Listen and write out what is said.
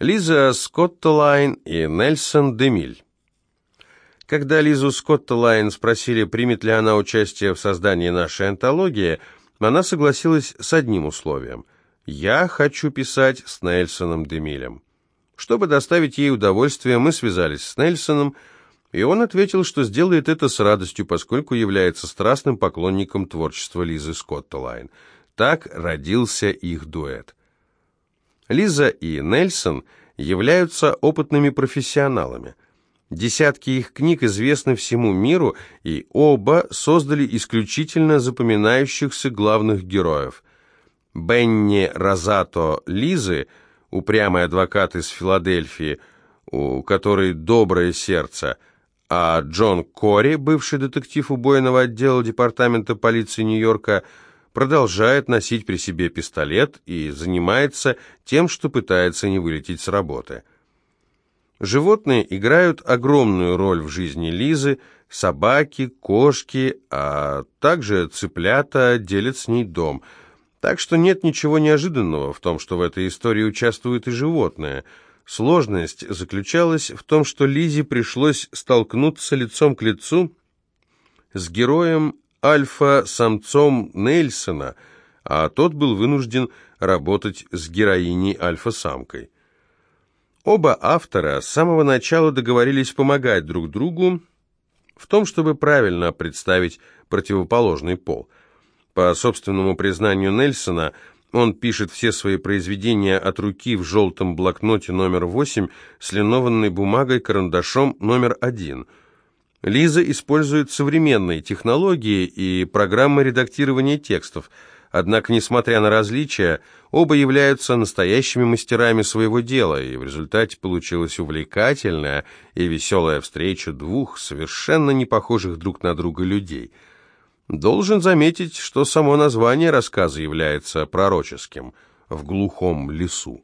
Лиза Скоттелайн и Нельсон Демиль. Когда Лизу Скоттелайн спросили, примет ли она участие в создании нашей антологии, она согласилась с одним условием. «Я хочу писать с Нельсоном Демилем». Чтобы доставить ей удовольствие, мы связались с Нельсоном, и он ответил, что сделает это с радостью, поскольку является страстным поклонником творчества Лизы Скоттелайн. Так родился их дуэт. Лиза и Нельсон являются опытными профессионалами. Десятки их книг известны всему миру, и оба создали исключительно запоминающихся главных героев. Бенни Розато Лизы, упрямый адвокат из Филадельфии, у которой доброе сердце, а Джон Кори, бывший детектив убойного отдела Департамента полиции Нью-Йорка, продолжает носить при себе пистолет и занимается тем, что пытается не вылететь с работы. Животные играют огромную роль в жизни Лизы, собаки, кошки, а также цыплята делят с ней дом. Так что нет ничего неожиданного в том, что в этой истории участвуют и животные. Сложность заключалась в том, что Лизе пришлось столкнуться лицом к лицу с героем альфа-самцом Нельсона, а тот был вынужден работать с героиней альфа-самкой. Оба автора с самого начала договорились помогать друг другу в том, чтобы правильно представить противоположный пол. По собственному признанию Нельсона, он пишет все свои произведения от руки в желтом блокноте номер 8 с линованной бумагой карандашом номер 1 – Лиза использует современные технологии и программы редактирования текстов, однако, несмотря на различия, оба являются настоящими мастерами своего дела, и в результате получилась увлекательная и веселая встреча двух совершенно не похожих друг на друга людей. Должен заметить, что само название рассказа является пророческим «В глухом лесу».